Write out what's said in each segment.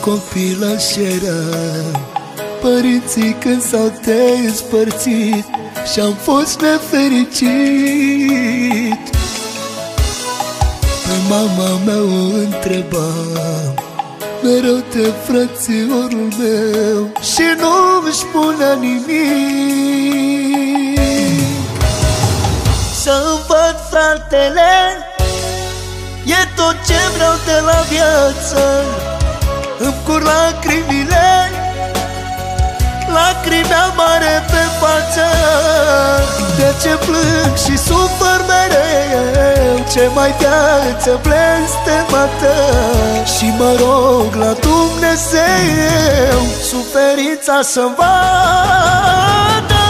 copilă și eram Părinții când s-au despărțit Și-am fost nefericit. Pe mama mea o întrebam Mereu de frățiorul meu Și nu-mi spunea nimic. Să-mi văd fratele E tot ce vreau de la viață Îmi cur lacrimile Lacrimea mare pe față. De ce plâng și sufăr mereu? Ce mai viață blestemată. Și mă rog la Dumnezeu Suferința să-mi vadă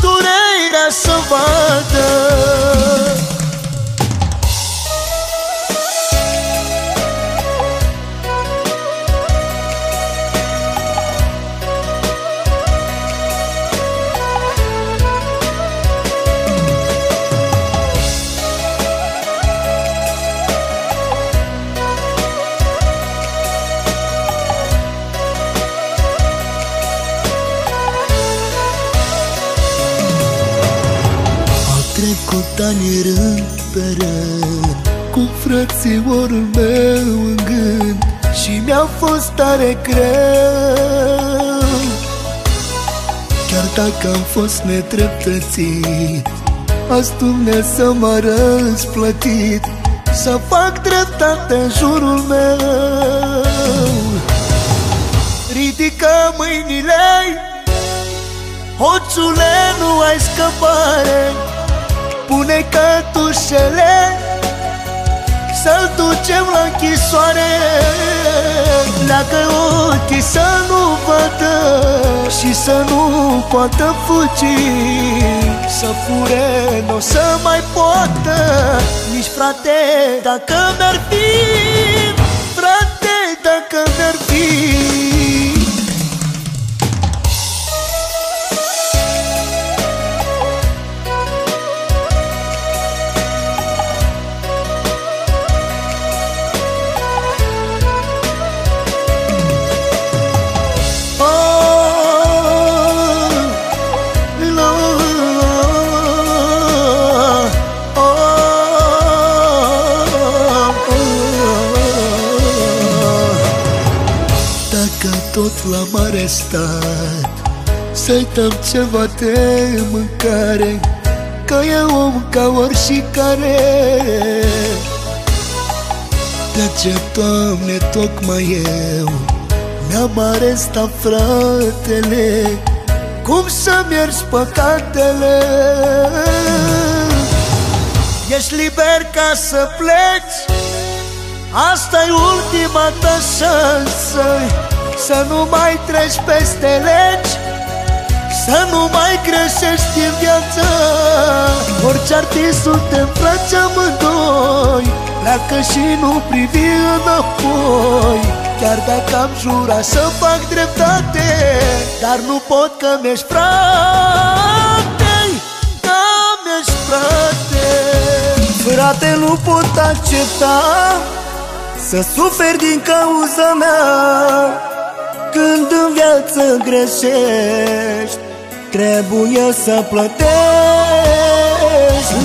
Durerea să vadă trecut ani rând pe rând Cu frățiorul meu în gând Și mi-a fost tare greu. Chiar dacă am fost nedreptățit Azi Dumnezeu m-a răsplătit Să fac dreptate în jurul meu. Ridică mâinile Hoțule, nu ai scăpare Pune cătușele Să-l ducem la închisoare. Leagă ochii să nu vadă Și să nu poată fugi. Să fure nu o să mai poată. Nici frate dacă mi-ar fi l-am arestat Să-i dăm ceva de mâncare Că e om ca oricare. De ce, Doamne, tocmai eu Mi-am arestat fratele? Cum să-mi ierzi păcatele? Ești liber ca să pleci? Asta-i ultima ta șansă Să nu mai treci peste legi Să nu mai greșești în viață. Orice artist suntem frați amândoi Pleacă și nu privi înapoi. Chiar dacă am jurat să fac dreptate Dar nu pot că mi-ești frate Da, mi-ești frate. Frate, nu pot accepta să suferi din cauza mea Când în viață greșești Trebuie să plătești.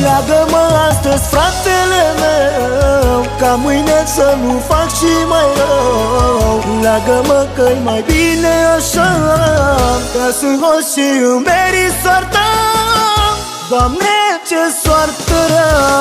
Leagă-mă astăzi, fratele meu Ca mâine să nu fac și mai rău. Leagă-mă că-i mai bine așa Că sunt hoș și îmi meri soarta. Doamne, ce soartă rea